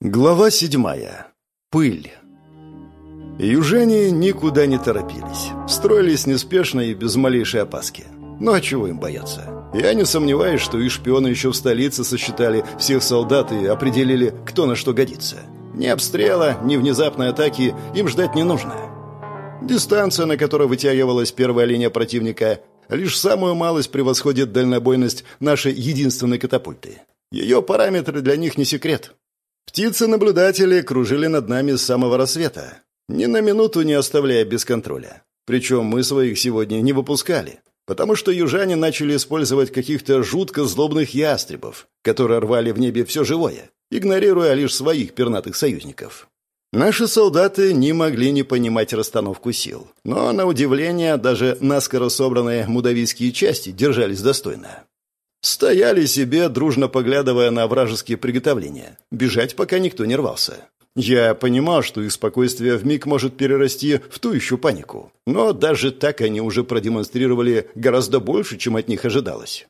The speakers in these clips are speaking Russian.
Глава седьмая. Пыль. Южане никуда не торопились. Строились неспешно и без малейшей опаски. Ну а чего им бояться? Я не сомневаюсь, что и шпионы еще в столице сосчитали всех солдат и определили, кто на что годится. Ни обстрела, ни внезапной атаки им ждать не нужно. Дистанция, на которой вытягивалась первая линия противника, лишь самую малость превосходит дальнобойность нашей единственной катапульты. Ее параметры для них не секрет. Птицы-наблюдатели кружили над нами с самого рассвета, ни на минуту не оставляя без контроля. Причем мы своих сегодня не выпускали, потому что южане начали использовать каких-то жутко злобных ястребов, которые рвали в небе все живое, игнорируя лишь своих пернатых союзников. Наши солдаты не могли не понимать расстановку сил, но, на удивление, даже наскоро собранные мудавийские части держались достойно. Стояли себе, дружно поглядывая на вражеские приготовления. Бежать пока никто не рвался. Я понимал, что их спокойствие вмиг может перерасти в ту еще панику. Но даже так они уже продемонстрировали гораздо больше, чем от них ожидалось.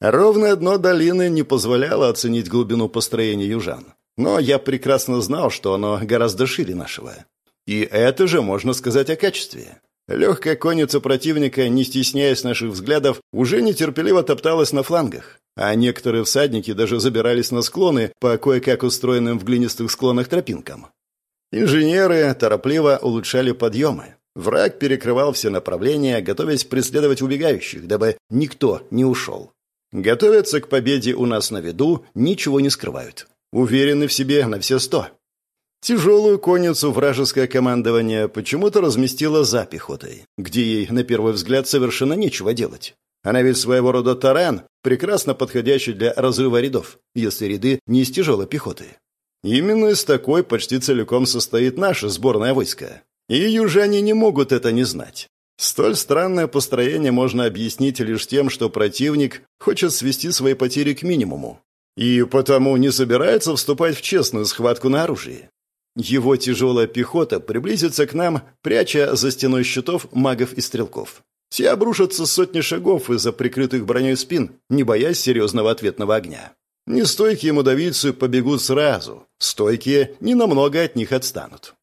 Ровное дно долины не позволяло оценить глубину построения южан. Но я прекрасно знал, что оно гораздо шире нашего. И это же можно сказать о качестве. Легкая конница противника, не стесняясь наших взглядов, уже нетерпеливо топталась на флангах, а некоторые всадники даже забирались на склоны по кое-как устроенным в глинистых склонах тропинкам. Инженеры торопливо улучшали подъемы. Враг перекрывал все направления, готовясь преследовать убегающих, дабы никто не ушел. Готовятся к победе у нас на виду, ничего не скрывают. Уверены в себе на все сто. Тяжелую конницу вражеское командование почему-то разместило за пехотой, где ей, на первый взгляд, совершенно нечего делать. Она ведь своего рода таран, прекрасно подходящий для разрыва рядов, если ряды не из тяжелой пехоты. Именно из такой почти целиком состоит наше сборное войско. И южане не могут это не знать. Столь странное построение можно объяснить лишь тем, что противник хочет свести свои потери к минимуму. И потому не собирается вступать в честную схватку на оружии. Его тяжелая пехота приблизится к нам, пряча за стеной щитов магов и стрелков. Все обрушатся сотни шагов из-за прикрытых броней спин, не боясь серьезного ответного огня. Нестойкие мудавийцы побегут сразу, стойкие ненамного от них отстанут.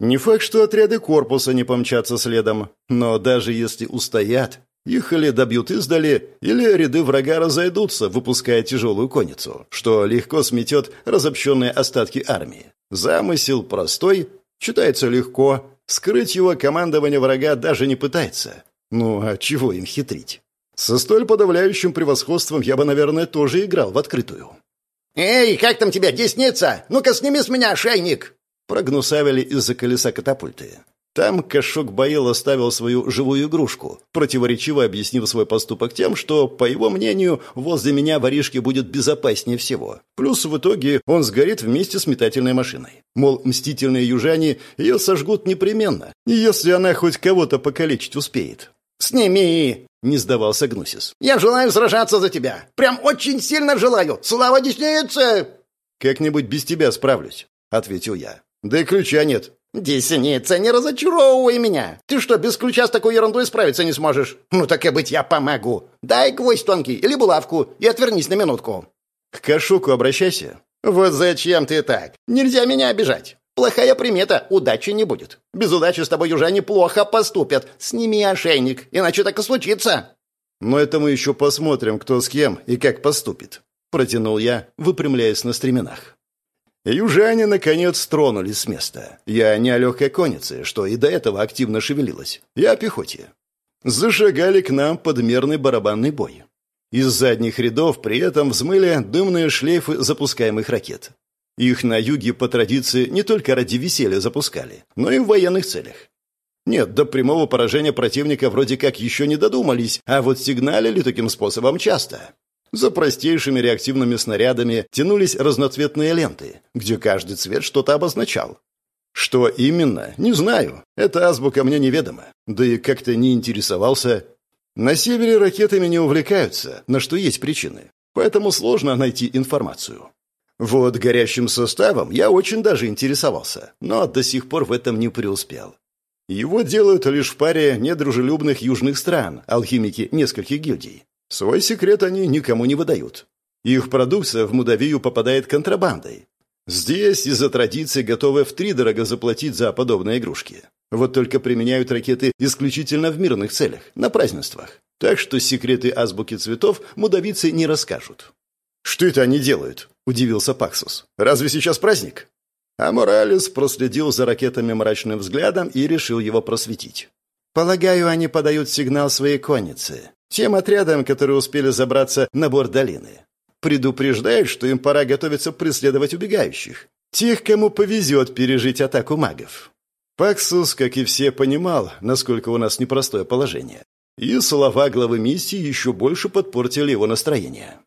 Не факт, что отряды корпуса не помчатся следом, но даже если устоят, их или добьют издали, или ряды врага разойдутся, выпуская тяжелую конницу, что легко сметет разобщенные остатки армии. Замысел простой, читается легко, скрыть его командование врага даже не пытается. Ну, а чего им хитрить? Со столь подавляющим превосходством я бы, наверное, тоже играл в открытую. «Эй, как там тебя, десница? Ну-ка сними с меня ошейник!» Прогнусавили из-за колеса катапульты. Там Кашок Баил оставил свою живую игрушку, противоречиво объяснив свой поступок тем, что, по его мнению, возле меня воришке будет безопаснее всего. Плюс в итоге он сгорит вместе с метательной машиной. Мол, мстительные южане ее сожгут непременно, если она хоть кого-то покалечить успеет. «Сними!» — не сдавался Гнусис. «Я желаю сражаться за тебя! Прям очень сильно желаю! Слава Деснице!» «Как-нибудь без тебя справлюсь», — ответил я. «Да и ключа нет». «Десница, не разочаровывай меня! Ты что, без ключа с такой ерундой справиться не сможешь? Ну так и быть, я помогу! Дай гвоздь тонкий или булавку и отвернись на минутку!» «К Кашуку обращайся». «Вот зачем ты так? Нельзя меня обижать! Плохая примета, удачи не будет. Без удачи с тобой южане плохо поступят. Сними ошейник, иначе так и случится!» «Но это мы еще посмотрим, кто с кем и как поступит», — протянул я, выпрямляясь на стременах. Южане, наконец, тронулись с места. Я не о легкой коннице, что и до этого активно шевелилась. Я о пехоте. Зашагали к нам подмерный барабанный бой. Из задних рядов при этом взмыли дымные шлейфы запускаемых ракет. Их на юге по традиции не только ради веселья запускали, но и в военных целях. Нет, до прямого поражения противника вроде как еще не додумались, а вот сигналили таким способом часто. За простейшими реактивными снарядами тянулись разноцветные ленты, где каждый цвет что-то обозначал. Что именно, не знаю. Эта азбука мне неведома. Да и как-то не интересовался. На севере ракетами не увлекаются, на что есть причины. Поэтому сложно найти информацию. Вот горящим составом я очень даже интересовался, но до сих пор в этом не преуспел. Его делают лишь в паре недружелюбных южных стран, алхимики нескольких гильдий. Свой секрет они никому не выдают. Их продукция в Мудавию попадает контрабандой. Здесь из-за традиции готовы втридорого заплатить за подобные игрушки. Вот только применяют ракеты исключительно в мирных целях, на празднествах. Так что секреты азбуки цветов мудавицы не расскажут. «Что это они делают?» – удивился Паксус. «Разве сейчас праздник?» А Моралес проследил за ракетами мрачным взглядом и решил его просветить. «Полагаю, они подают сигнал своей коннице, тем отрядам, которые успели забраться на борт долины. Предупреждают, что им пора готовиться преследовать убегающих. Тех, кому повезет пережить атаку магов. Паксус, как и все, понимал, насколько у нас непростое положение. И слова главы миссии еще больше подпортили его настроение.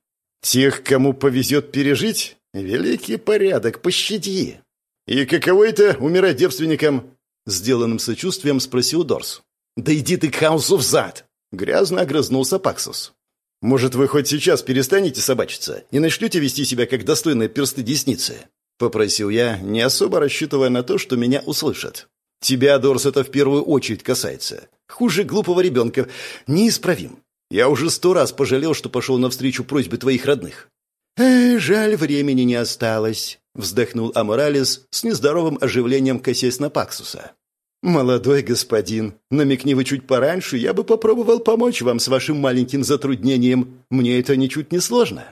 «Тех, кому повезет пережить? Великий порядок, пощади!» «И каково это умирать девственником?» Сделанным сочувствием спросил Дорс. «Да иди ты к хаосу взад!» Грязно огрызнулся Паксус. «Может, вы хоть сейчас перестанете собачиться и начнете вести себя как достойные персты десницы?» Попросил я, не особо рассчитывая на то, что меня услышат. «Тебя, Дорс, это в первую очередь касается. Хуже глупого ребенка. Неисправим. Я уже сто раз пожалел, что пошел навстречу просьбе твоих родных». «Эй, жаль, времени не осталось», — вздохнул Аморалес с нездоровым оживлением косясь на Паксуса. «Молодой господин, намекни вы чуть пораньше, я бы попробовал помочь вам с вашим маленьким затруднением. Мне это ничуть не сложно».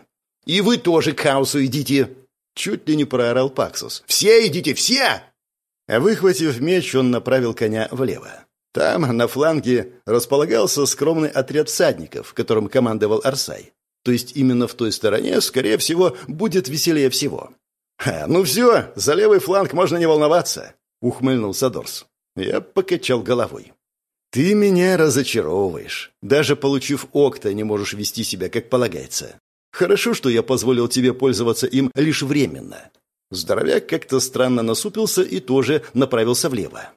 «И вы тоже к хаосу идите!» Чуть ли не проорал Паксус. «Все идите, все!» Выхватив меч, он направил коня влево. Там, на фланге, располагался скромный отряд всадников, которым командовал Арсай. То есть именно в той стороне, скорее всего, будет веселее всего. «Ха, «Ну все, за левый фланг можно не волноваться», — ухмыльнулся Дорс. Я покачал головой. «Ты меня разочаровываешь. Даже получив окта, не можешь вести себя, как полагается. Хорошо, что я позволил тебе пользоваться им лишь временно». Здоровяк как-то странно насупился и тоже направился влево.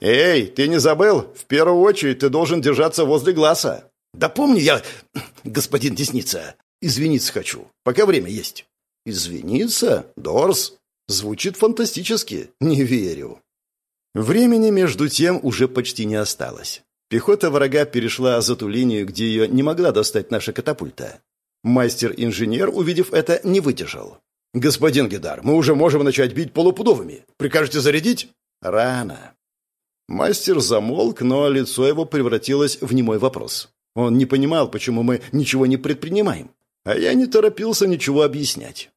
«Эй, ты не забыл? В первую очередь ты должен держаться возле глаза». «Да помню я, господин Десница. Извиниться хочу, пока время есть». «Извиниться? Дорс?» Звучит фантастически. Не верю. Времени, между тем, уже почти не осталось. Пехота врага перешла за ту линию, где ее не могла достать наша катапульта. Мастер-инженер, увидев это, не выдержал. «Господин Гедар, мы уже можем начать бить полупудовыми. Прикажете зарядить?» «Рано». Мастер замолк, но лицо его превратилось в немой вопрос. Он не понимал, почему мы ничего не предпринимаем. А я не торопился ничего объяснять.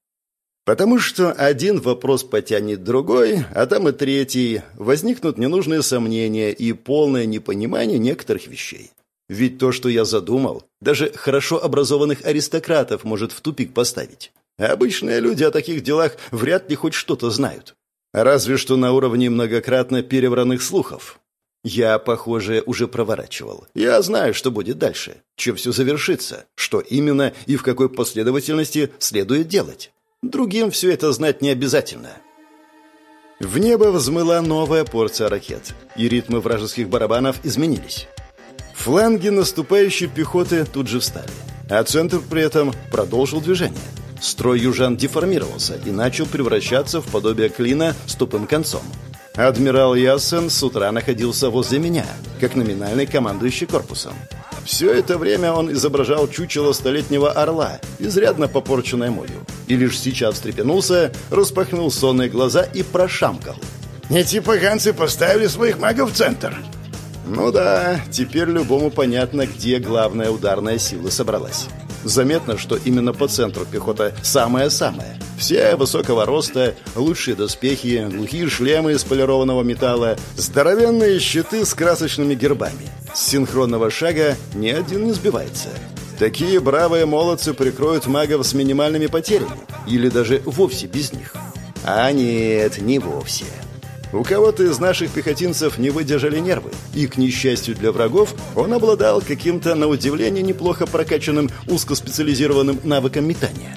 Потому что один вопрос потянет другой, а там и третий. Возникнут ненужные сомнения и полное непонимание некоторых вещей. Ведь то, что я задумал, даже хорошо образованных аристократов может в тупик поставить. Обычные люди о таких делах вряд ли хоть что-то знают. Разве что на уровне многократно перевранных слухов. Я, похоже, уже проворачивал. Я знаю, что будет дальше, чем все завершится, что именно и в какой последовательности следует делать. Другим все это знать не обязательно. В небо взмыла новая порция ракет, и ритмы вражеских барабанов изменились. Фланги наступающей пехоты тут же встали, а центр при этом продолжил движение. Строй южан деформировался и начал превращаться в подобие клина с тупым концом. Адмирал Ясен с утра находился возле меня, как номинальный командующий корпусом. Все это время он изображал чучело столетнего орла, изрядно попорченное молью. И лишь сейчас встрепенулся, распахнул сонные глаза и прошамкал. «Эти поганцы поставили своих магов в центр!» Ну да, теперь любому понятно, где главная ударная сила собралась. Заметно, что именно по центру пехота самая-самая. Все высокого роста, лучшие доспехи, глухие шлемы из полированного металла, здоровенные щиты с красочными гербами. С синхронного шага ни один не сбивается. Такие бравые молодцы прикроют магов с минимальными потерями, или даже вовсе без них. А нет, не вовсе. У кого-то из наших пехотинцев не выдержали нервы, и, к несчастью для врагов, он обладал каким-то, на удивление, неплохо прокачанным узкоспециализированным навыком метания.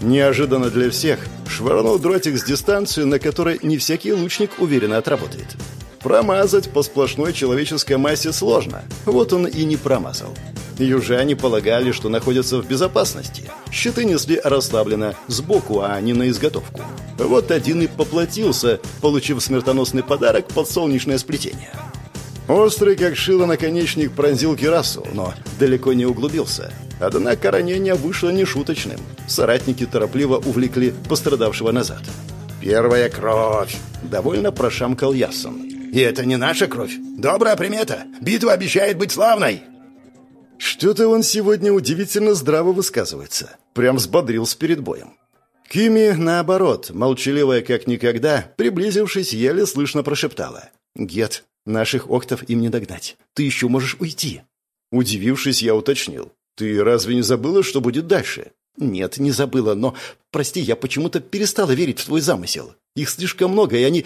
Неожиданно для всех швырнул дротик с дистанции, на которой не всякий лучник уверенно отработает. Промазать по сплошной человеческой массе сложно, вот он и не промазал. Южане полагали, что находятся в безопасности. Щиты несли расслабленно, сбоку, а не на изготовку. Вот один и поплатился, получив смертоносный подарок под солнечное сплетение. Острый, как шило, наконечник пронзил Кирасу, но далеко не углубился. Однако ранение вышло нешуточным. Соратники торопливо увлекли пострадавшего назад. «Первая кровь!» — довольно прошамкал Ясон. «И это не наша кровь. Добрая примета. Битва обещает быть славной!» Что-то он сегодня удивительно здраво высказывается. Прям взбодрился перед боем. Кими, наоборот, молчаливая как никогда, приблизившись, еле слышно прошептала. «Гет, наших октов им не догнать. Ты еще можешь уйти». Удивившись, я уточнил. «Ты разве не забыла, что будет дальше?» «Нет, не забыла, но, прости, я почему-то перестала верить в твой замысел. Их слишком много, и они...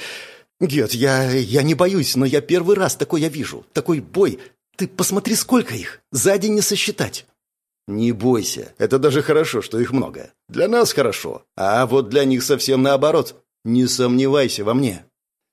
Гет, я... я не боюсь, но я первый раз такой я вижу. Такой бой. Ты посмотри, сколько их. Сзади не сосчитать». «Не бойся. Это даже хорошо, что их много. Для нас хорошо. А вот для них совсем наоборот. Не сомневайся во мне».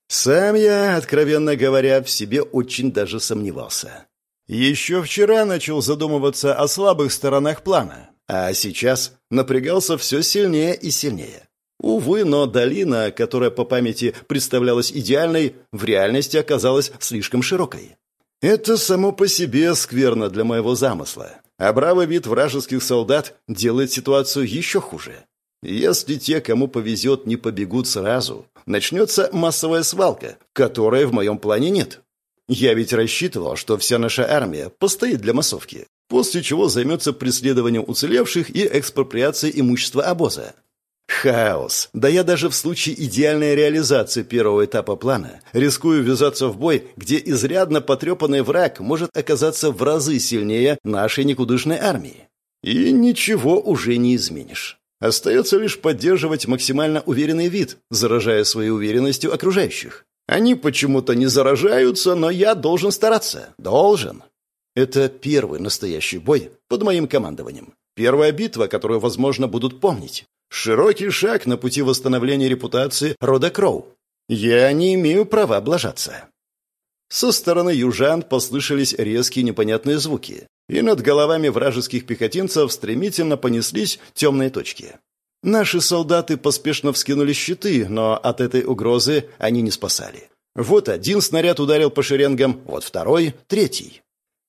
Сам я, откровенно говоря, в себе очень даже сомневался. Еще вчера начал задумываться о слабых сторонах плана, а сейчас напрягался все сильнее и сильнее. Увы, но долина, которая по памяти представлялась идеальной, в реальности оказалась слишком широкой. Это само по себе скверно для моего замысла. А бравый вид вражеских солдат делает ситуацию еще хуже. Если те, кому повезет, не побегут сразу, начнется массовая свалка, которой в моем плане нет. Я ведь рассчитывал, что вся наша армия постоит для массовки, после чего займется преследованием уцелевших и экспроприацией имущества обоза. Хаос. Да я даже в случае идеальной реализации первого этапа плана рискую ввязаться в бой, где изрядно потрепанный враг может оказаться в разы сильнее нашей никудышной армии. И ничего уже не изменишь. Остается лишь поддерживать максимально уверенный вид, заражая своей уверенностью окружающих. Они почему-то не заражаются, но я должен стараться. Должен. Это первый настоящий бой под моим командованием. Первая битва, которую, возможно, будут помнить. Широкий шаг на пути восстановления репутации рода Кроу. Я не имею права облажаться. Со стороны южан послышались резкие непонятные звуки, и над головами вражеских пехотинцев стремительно понеслись темные точки. Наши солдаты поспешно вскинули щиты, но от этой угрозы они не спасали. Вот один снаряд ударил по шеренгам, вот второй, третий.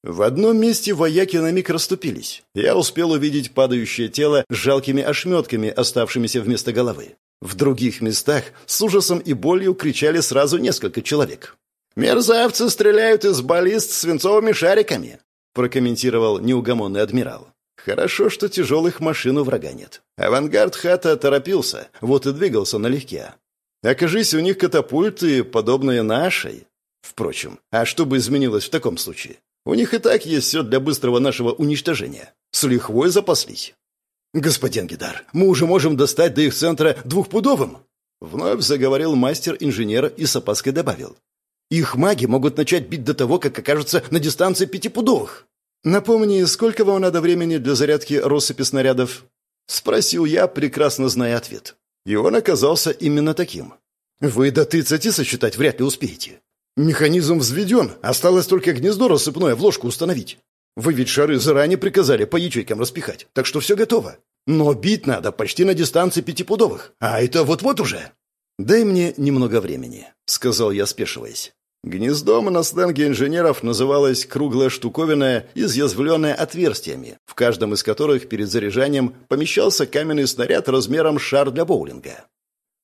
В одном месте вояки на миг расступились. Я успел увидеть падающее тело с жалкими ошметками, оставшимися вместо головы. В других местах с ужасом и болью кричали сразу несколько человек. «Мерзавцы стреляют из баллист свинцовыми шариками», прокомментировал неугомонный адмирал. «Хорошо, что тяжелых машин у врага нет. Авангард хата торопился, вот и двигался налегке. Окажись, у них катапульты, подобные нашей. Впрочем, а что бы изменилось в таком случае? У них и так есть все для быстрого нашего уничтожения. С лихвой запаслись. «Господин Гидар, мы уже можем достать до их центра двухпудовым!» Вновь заговорил мастер-инженер и с опаской добавил. Их маги могут начать бить до того, как окажутся на дистанции пятипудовых. Напомни, сколько вам надо времени для зарядки россыпи снарядов? Спросил я, прекрасно зная ответ. И он оказался именно таким. Вы до тридцати сосчитать вряд ли успеете. Механизм взведен, осталось только гнездо рассыпное в ложку установить. Вы ведь шары заранее приказали по ячейкам распихать, так что все готово. Но бить надо почти на дистанции пятипудовых, а это вот-вот уже. «Дай мне немного времени», — сказал я, спешиваясь. Гнездом на сленге инженеров называлась круглая штуковина, изъязвленная отверстиями, в каждом из которых перед заряжанием помещался каменный снаряд размером шар для боулинга.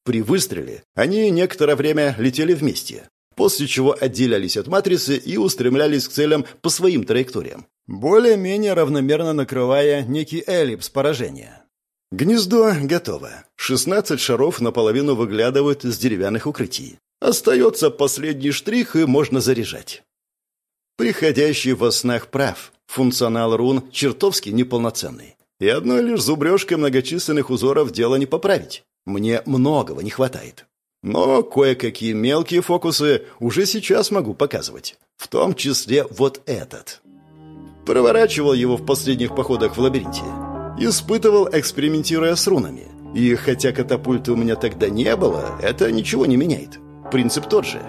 При выстреле они некоторое время летели вместе, после чего отделялись от матрицы и устремлялись к целям по своим траекториям, более-менее равномерно накрывая некий эллипс поражения. Гнездо готово. 16 шаров наполовину выглядывают из деревянных укрытий. Остается последний штрих, и можно заряжать. Приходящий во снах прав. Функционал рун чертовски неполноценный. И одной лишь зубрежкой многочисленных узоров дело не поправить. Мне многого не хватает. Но кое-какие мелкие фокусы уже сейчас могу показывать. В том числе вот этот. Проворачивал его в последних походах в лабиринте. Испытывал, экспериментируя с рунами. И хотя катапульты у меня тогда не было, это ничего не меняет. Принцип тот же.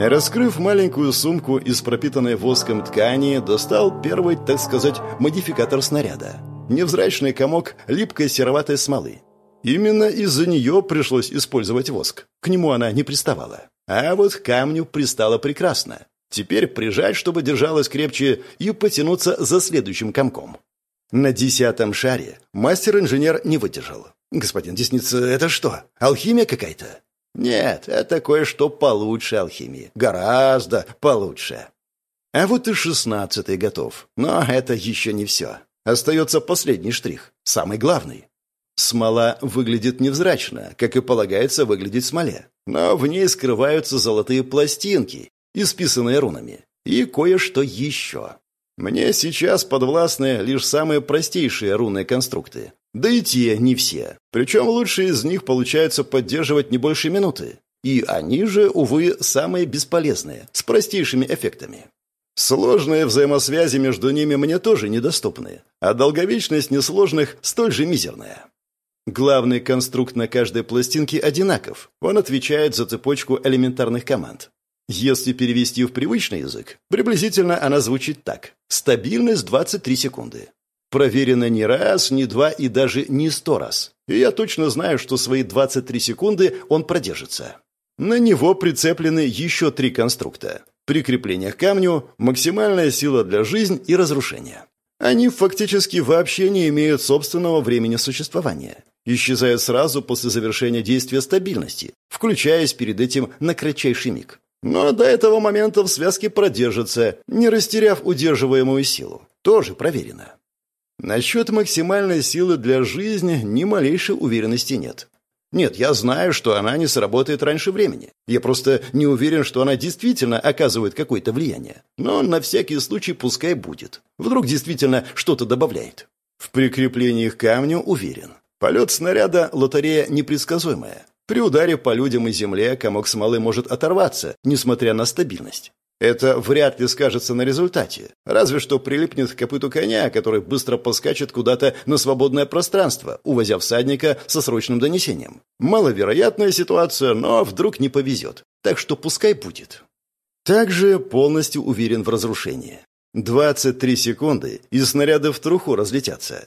Раскрыв маленькую сумку из пропитанной воском ткани, достал первый, так сказать, модификатор снаряда. Невзрачный комок липкой сероватой смолы. Именно из-за нее пришлось использовать воск. К нему она не приставала. А вот к камню пристала прекрасно. Теперь прижать, чтобы держалась крепче, и потянуться за следующим комком. На десятом шаре мастер-инженер не выдержал. «Господин Десница, это что, алхимия какая-то? Нет, это кое-что получше алхимии. Гораздо получше. А вот и шестнадцатый готов. Но это еще не все. Остается последний штрих, самый главный. Смола выглядит невзрачно, как и полагается выглядеть смоле. Но в ней скрываются золотые пластинки, исписанные рунами. И кое-что еще. Мне сейчас подвластны лишь самые простейшие рунные конструкты. Да и те не все. Причем лучшие из них получается поддерживать не больше минуты. И они же, увы, самые бесполезные, с простейшими эффектами. Сложные взаимосвязи между ними мне тоже недоступны, а долговечность несложных столь же мизерная. Главный конструкт на каждой пластинке одинаков. Он отвечает за цепочку элементарных команд. Если перевести в привычный язык, приблизительно она звучит так. Стабильность 23 секунды. Проверено не раз, не два и даже не сто раз. И я точно знаю, что свои 23 секунды он продержится. На него прицеплены еще три конструкта. Прикрепление к камню, максимальная сила для жизни и разрушения. Они фактически вообще не имеют собственного времени существования. Исчезают сразу после завершения действия стабильности, включаясь перед этим на кратчайший миг. Но до этого момента в связке продержится, не растеряв удерживаемую силу. Тоже проверено. Насчет максимальной силы для жизни ни малейшей уверенности нет. Нет, я знаю, что она не сработает раньше времени. Я просто не уверен, что она действительно оказывает какое-то влияние. Но на всякий случай пускай будет. Вдруг действительно что-то добавляет. В прикреплении к камню уверен. Полет снаряда – лотерея непредсказуемая. При ударе по людям и земле комок смолы может оторваться, несмотря на стабильность. Это вряд ли скажется на результате, разве что прилипнет к копыту коня, который быстро поскачет куда-то на свободное пространство, увозя всадника со срочным донесением. Маловероятная ситуация, но вдруг не повезет. Так что пускай будет. Также полностью уверен в разрушении. 23 секунды, и снаряды в труху разлетятся.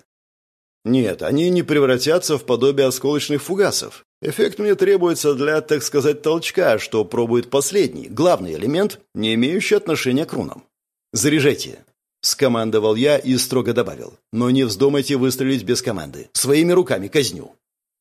Нет, они не превратятся в подобие осколочных фугасов. Эффект мне требуется для, так сказать, толчка, что пробует последний, главный элемент, не имеющий отношения к рунам. «Заряжайте!» — скомандовал я и строго добавил. «Но не вздумайте выстрелить без команды. Своими руками казню».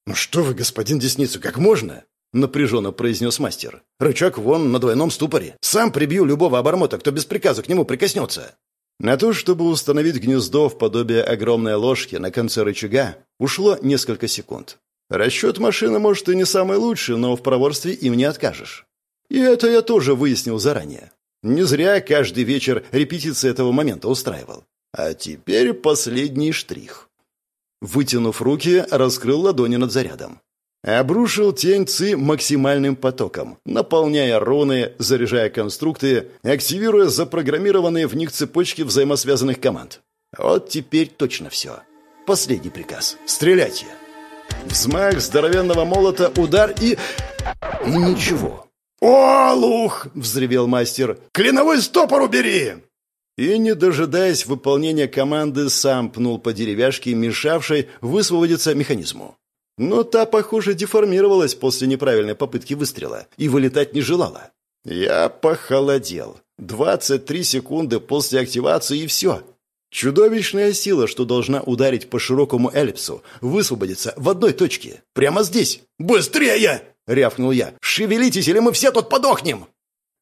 «Ну что вы, господин Десницу, как можно?» — напряженно произнес мастер. «Рычаг вон на двойном ступоре. Сам прибью любого обормота, кто без приказа к нему прикоснется». На то, чтобы установить гнездо в подобие огромной ложки на конце рычага, ушло несколько секунд. Расчет машины, может, и не самый лучший, но в проворстве им не откажешь. И это я тоже выяснил заранее. Не зря каждый вечер репетиции этого момента устраивал. А теперь последний штрих. Вытянув руки, раскрыл ладони над зарядом. Обрушил тень Ци максимальным потоком, наполняя руны, заряжая конструкты, активируя запрограммированные в них цепочки взаимосвязанных команд. Вот теперь точно все. Последний приказ. Стреляйте. Взмах здоровенного молота, удар и... Ничего. «Олух!» — взревел мастер. «Клиновой стопор убери!» И, не дожидаясь выполнения команды, сам пнул по деревяшке, мешавшей высвободиться механизму. Но та, похоже, деформировалась после неправильной попытки выстрела и вылетать не желала. Я похолодел. 23 секунды после активации и все. Чудовищная сила, что должна ударить по широкому эллипсу, высвободится в одной точке. Прямо здесь. «Быстрее!» — рявкнул я. «Шевелитесь, или мы все тут подохнем!»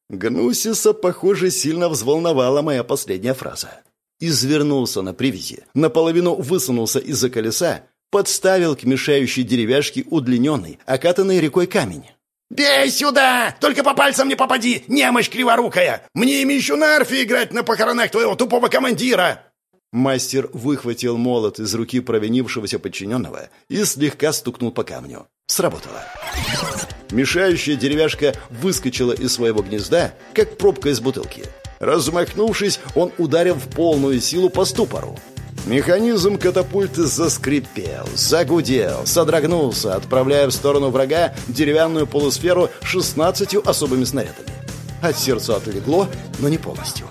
Гнусиса, похоже, сильно взволновала моя последняя фраза. Извернулся на привязи, наполовину высунулся из-за колеса подставил к мешающей деревяшке удлиненный, окатанный рекой камень. «Бей сюда! Только по пальцам не попади, немощь криворукая! Мне ими еще на арфе играть на похоронах твоего тупого командира!» Мастер выхватил молот из руки провинившегося подчиненного и слегка стукнул по камню. Сработало. Мешающая деревяшка выскочила из своего гнезда, как пробка из бутылки. Размахнувшись, он ударил в полную силу по ступору. Механизм катапульты заскрипел, загудел, содрогнулся, отправляя в сторону врага деревянную полусферу 16 особыми снарядами. От сердца отлегло, но не полностью.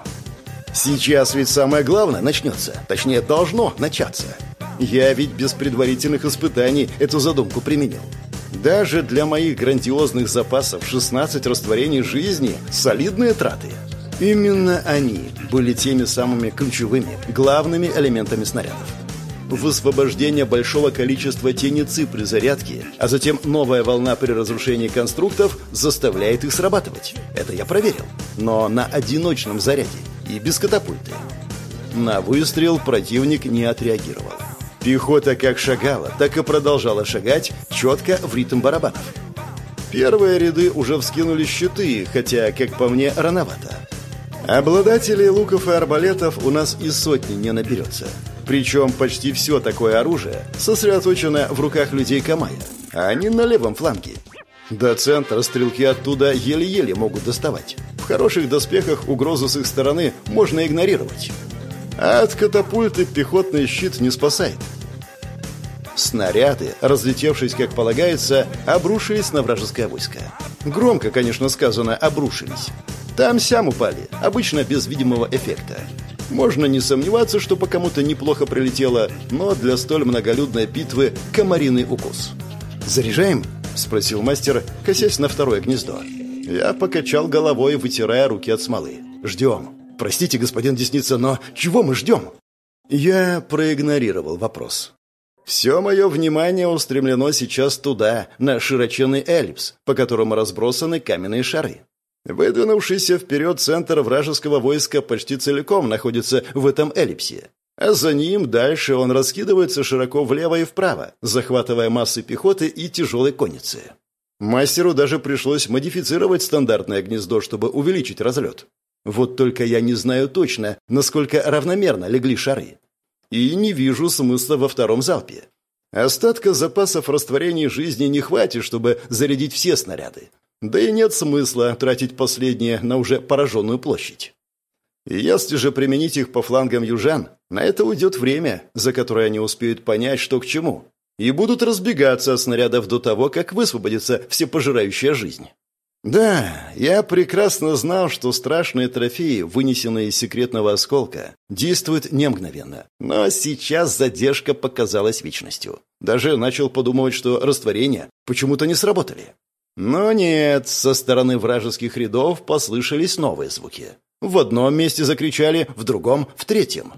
Сейчас ведь самое главное начнется, точнее должно начаться. Я ведь без предварительных испытаний эту задумку применил. Даже для моих грандиозных запасов 16 растворений жизни солидные траты – Именно они были теми самыми ключевыми, главными элементами снарядов. высвобождение большого количества теницы при зарядке, а затем новая волна при разрушении конструктов заставляет их срабатывать. Это я проверил. Но на одиночном заряде и без катапульты. На выстрел противник не отреагировал. Пехота как шагала, так и продолжала шагать четко в ритм барабанов. Первые ряды уже вскинули щиты, хотя, как по мне, рановато. Обладателей луков и арбалетов у нас и сотни не наберется. Причем почти все такое оружие сосредоточено в руках людей Камая, а они на левом фланге. До центра стрелки оттуда еле-еле могут доставать. В хороших доспехах угрозу с их стороны можно игнорировать. А от катапульты пехотный щит не спасает. Снаряды, разлетевшись, как полагается, обрушились на вражеское войско. Громко, конечно, сказано «обрушились». Там-сям упали, обычно без видимого эффекта. Можно не сомневаться, что по кому-то неплохо прилетело, но для столь многолюдной битвы комариный укус. «Заряжаем?» – спросил мастер, косясь на второе гнездо. Я покачал головой, вытирая руки от смолы. «Ждем. Простите, господин Десница, но чего мы ждем?» Я проигнорировал вопрос. Все мое внимание устремлено сейчас туда, на широченный эллипс, по которому разбросаны каменные шары. Выдвинувшийся вперед центр вражеского войска почти целиком находится в этом эллипсе. А за ним дальше он раскидывается широко влево и вправо, захватывая массы пехоты и тяжелой конницы. Мастеру даже пришлось модифицировать стандартное гнездо, чтобы увеличить разлет. Вот только я не знаю точно, насколько равномерно легли шары. И не вижу смысла во втором залпе. Остатка запасов растворений жизни не хватит, чтобы зарядить все снаряды. Да и нет смысла тратить последние на уже пораженную площадь. если же применить их по флангам южан, на это уйдет время, за которое они успеют понять, что к чему, и будут разбегаться от снарядов до того, как высвободится всепожирающая жизнь. Да, я прекрасно знал, что страшные трофеи, вынесенные из секретного осколка, действуют не мгновенно. Но сейчас задержка показалась вечностью. Даже начал подумывать, что растворения почему-то не сработали. Но нет, со стороны вражеских рядов послышались новые звуки. В одном месте закричали, в другом — в третьем.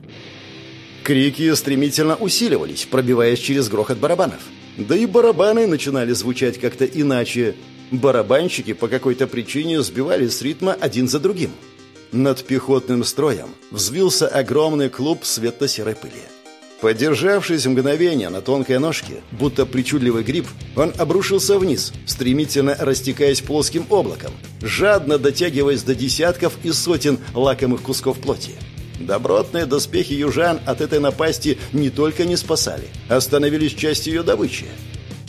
Крики стремительно усиливались, пробиваясь через грохот барабанов. Да и барабаны начинали звучать как-то иначе, Барабанщики по какой-то причине сбивали с ритма один за другим. Над пехотным строем взвился огромный клуб светло-серой пыли. Подержавшись мгновение на тонкой ножке, будто причудливый гриб, он обрушился вниз, стремительно растекаясь плоским облаком, жадно дотягиваясь до десятков и сотен лакомых кусков плоти. Добротные доспехи южан от этой напасти не только не спасали, а становились частью ее добычи.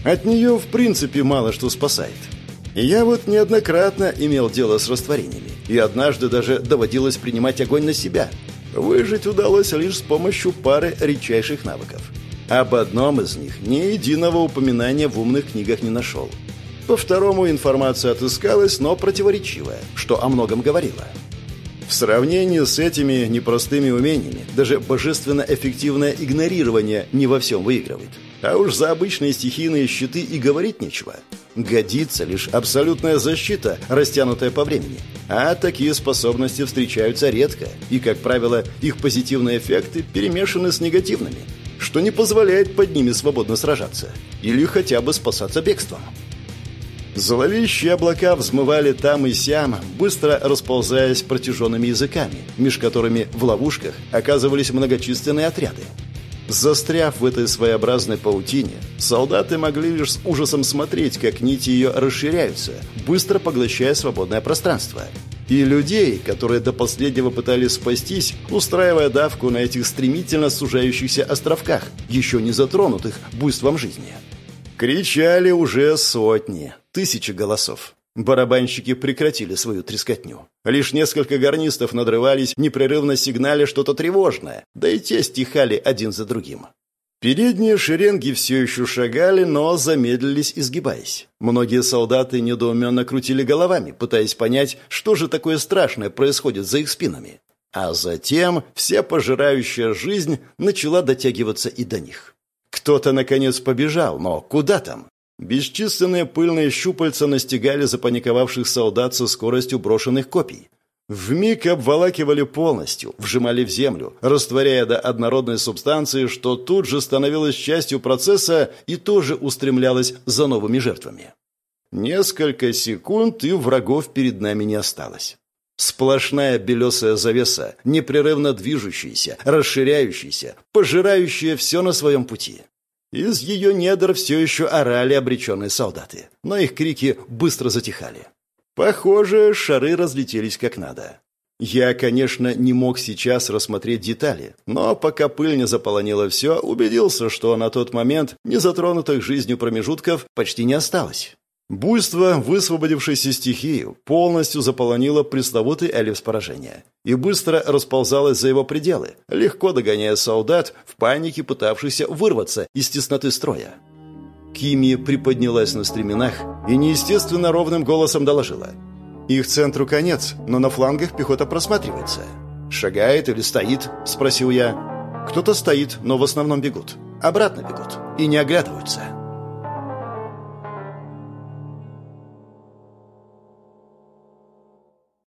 От нее, в принципе, мало что спасает. Я вот неоднократно имел дело с растворениями, и однажды даже доводилось принимать огонь на себя. Выжить удалось лишь с помощью пары редчайших навыков. Об одном из них ни единого упоминания в умных книгах не нашел. По второму информация отыскалась, но противоречивая, что о многом говорило. В сравнении с этими непростыми умениями, даже божественно эффективное игнорирование не во всем выигрывает. А уж за обычные стихийные щиты и говорить нечего. Годится лишь абсолютная защита, растянутая по времени. А такие способности встречаются редко, и, как правило, их позитивные эффекты перемешаны с негативными, что не позволяет под ними свободно сражаться или хотя бы спасаться бегством. Зловещие облака взмывали там и сям, быстро расползаясь протяженными языками, меж которыми в ловушках оказывались многочисленные отряды. Застряв в этой своеобразной паутине, солдаты могли лишь с ужасом смотреть, как нити ее расширяются, быстро поглощая свободное пространство. И людей, которые до последнего пытались спастись, устраивая давку на этих стремительно сужающихся островках, еще не затронутых буйством жизни. Кричали уже сотни, тысячи голосов. Барабанщики прекратили свою трескотню. Лишь несколько гарнистов надрывались, непрерывно сигналя что-то тревожное, да и те стихали один за другим. Передние шеренги все еще шагали, но замедлились, изгибаясь. Многие солдаты недоуменно крутили головами, пытаясь понять, что же такое страшное происходит за их спинами. А затем вся пожирающая жизнь начала дотягиваться и до них. Кто-то, наконец, побежал, но куда там? Бесчисленные пыльные щупальца настигали запаниковавших солдат со скоростью брошенных копий. Вмиг обволакивали полностью, вжимали в землю, растворяя до однородной субстанции, что тут же становилась частью процесса и тоже устремлялась за новыми жертвами. Несколько секунд, и врагов перед нами не осталось. Сплошная белесая завеса, непрерывно движущаяся, расширяющаяся, пожирающая все на своем пути. Из ее недр все еще орали обреченные солдаты, но их крики быстро затихали. Похоже, шары разлетелись как надо. Я, конечно, не мог сейчас рассмотреть детали, но пока пыль не заполонила все, убедился, что на тот момент незатронутых жизнью промежутков почти не осталось. Буйство, высвободившейся стихии, полностью заполонило пресловутый эллипс поражения и быстро расползалось за его пределы, легко догоняя солдат, в панике пытавшихся вырваться из тесноты строя. Кими приподнялась на стременах и неестественно ровным голосом доложила. «Их центру конец, но на флангах пехота просматривается». «Шагает или стоит?» – спросил я. «Кто-то стоит, но в основном бегут. Обратно бегут. И не оглядываются».